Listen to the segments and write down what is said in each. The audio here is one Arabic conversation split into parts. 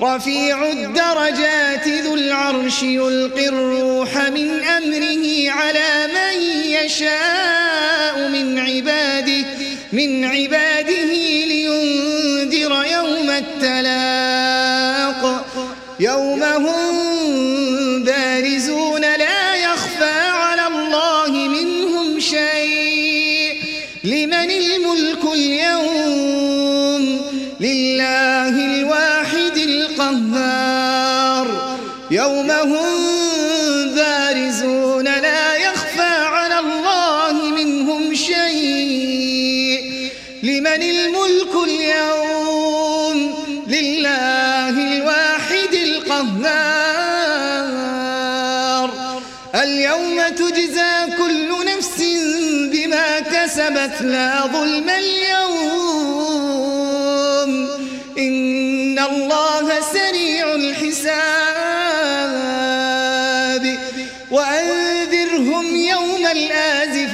رفيع الدرجات ذو العرش يلقي الروح من أمره على من يشاء من عباده من عباده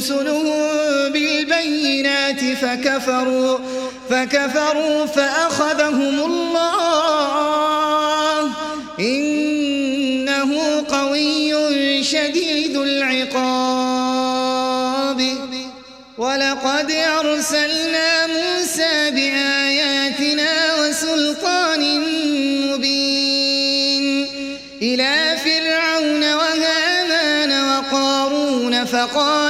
رسلهم بالبينات فكفروا فكفروا فأخذهم الله. إنه قوي شديد العقاب. ولقد أرسلنا موسى بآياتنا وسلطان مبين. إلى فرعون وهامان وقارون فقالوا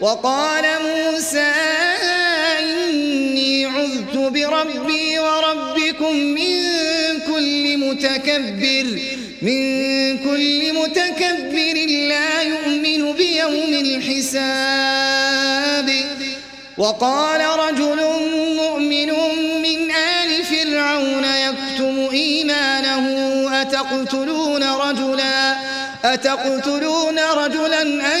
وقال موسى إني عذت بربي وربكم من كل متكبر من كل متكبر لا يؤمن بيوم الحساب. وقال رجل مؤمن من آل فرعون يكتم إيمانه أتقتلون رجلا أتقتلون رجلا أن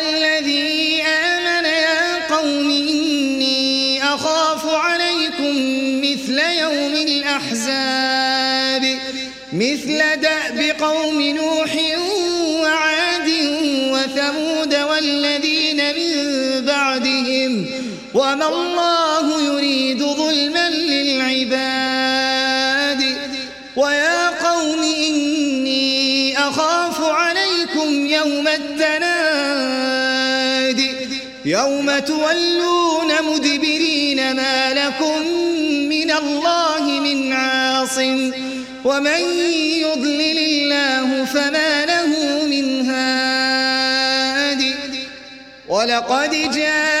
وما الله يريد ظلما للعباد. ويا قوم إني أخاف عليكم يوم التناد. يوم تولون مدبرين ما لكم من الله من عاصم. ومن يضلل الله فما له من هاد. ولقد من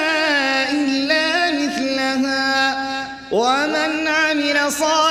ومن عمل صالحا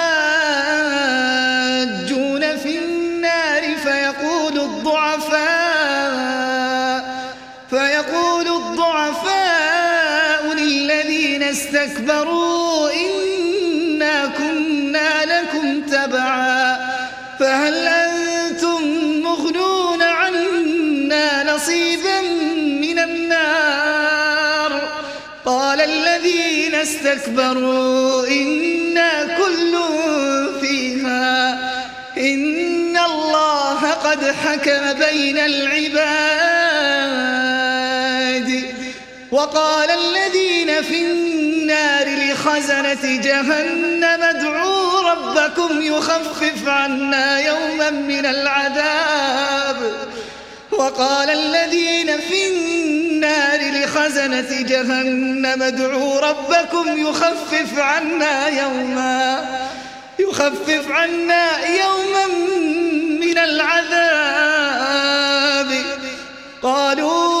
فيقول الضعفاء للذين استكبروا إنا كنا لكم تبعا فهل أنتم مغنون عنا نصيبا من النار قال الذين استكبروا إنا كل فيها إن الله قد حكم بين العباد وقال الذين في النار لخزنة جهنم ادعوا ربكم يخفف عنا يوما من العذاب. وقال الذين في النار لخزنة جهنم ادعوا ربكم يخفف عنا يوما يخفف عنا يوما من العذاب. قالوا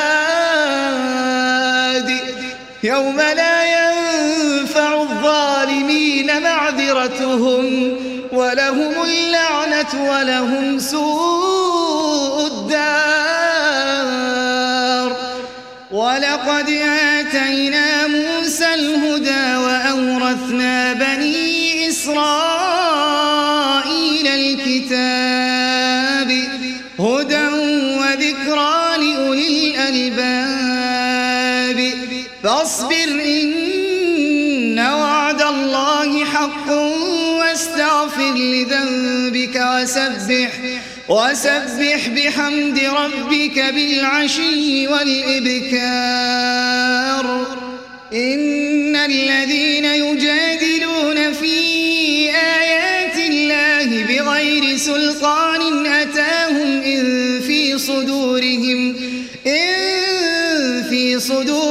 معذرتهم ولهم اللعنة ولهم سوء الدار. ولقد آتينا لذنبك وسبح وسبح بحمد ربك بالعشي والإبكار. إن الذين يجادلون في آيات الله بغير سلطان أتاهم إن في صدورهم إن في صدورهم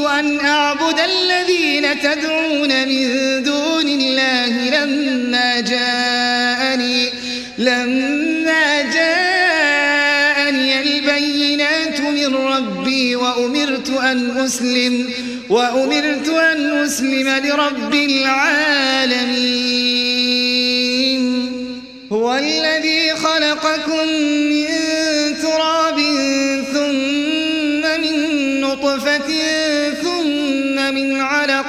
أن أعبد الذين تدعون من دون الله لما جاءني لما جاءني البينات من ربي وأمرت أن أسلم وأمرت أن أسلم لرب العالمين. هو الذي خلقكم من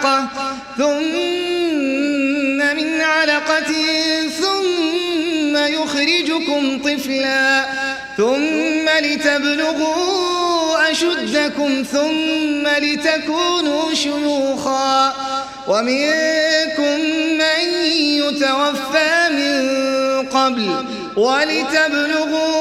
علقة ثم من علقة ثم يخرجكم طفلا ثم لتبلغوا أشدكم ثم لتكونوا شيوخا. ومنكم من يتوفى من قبل ولتبلغوا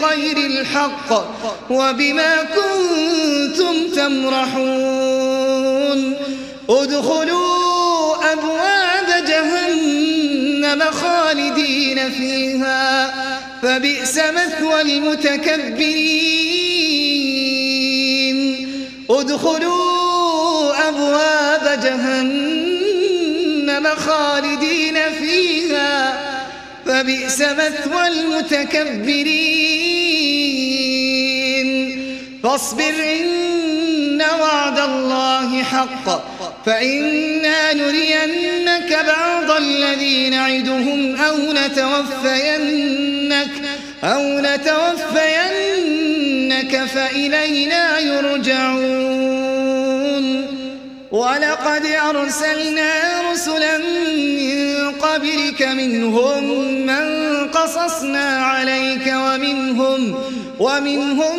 بغير الحق وبما كنتم تمرحون. ادخلوا أبواب جهنم خالدين فيها. فبئس مثوى المتكبرين. ادخلوا أبواب جهنم خالدين فيها. فبئس مثوى المتكبرين. فاصبر إن وعد الله حق. فإنا نرينك بعض الذي نعدهم أو نتوفينك أو نتوفينك فإلينا يرجعون. ولقد أرسلنا رسلا من قبلك منهم من قصصنا عليك ومنهم ومنهم